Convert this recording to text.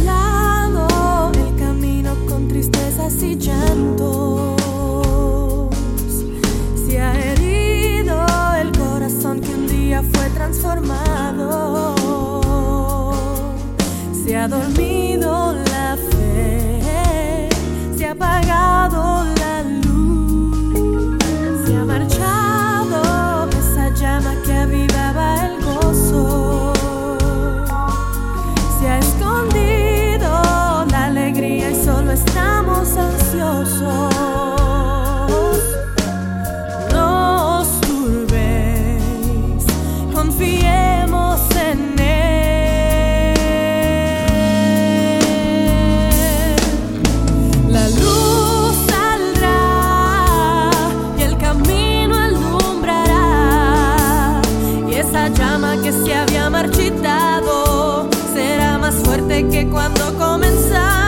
el camino con tristezas y llantos. Se ha herido el corazón que un día fue transformado. Se ha dormido. No os turbéis, confiemos en Él. La luz saldrá y el camino alumbrará, y esa llama que se había marchitado será más fuerte que cuando comenzamos.